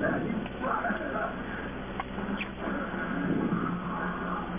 that.